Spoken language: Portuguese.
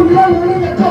União Única é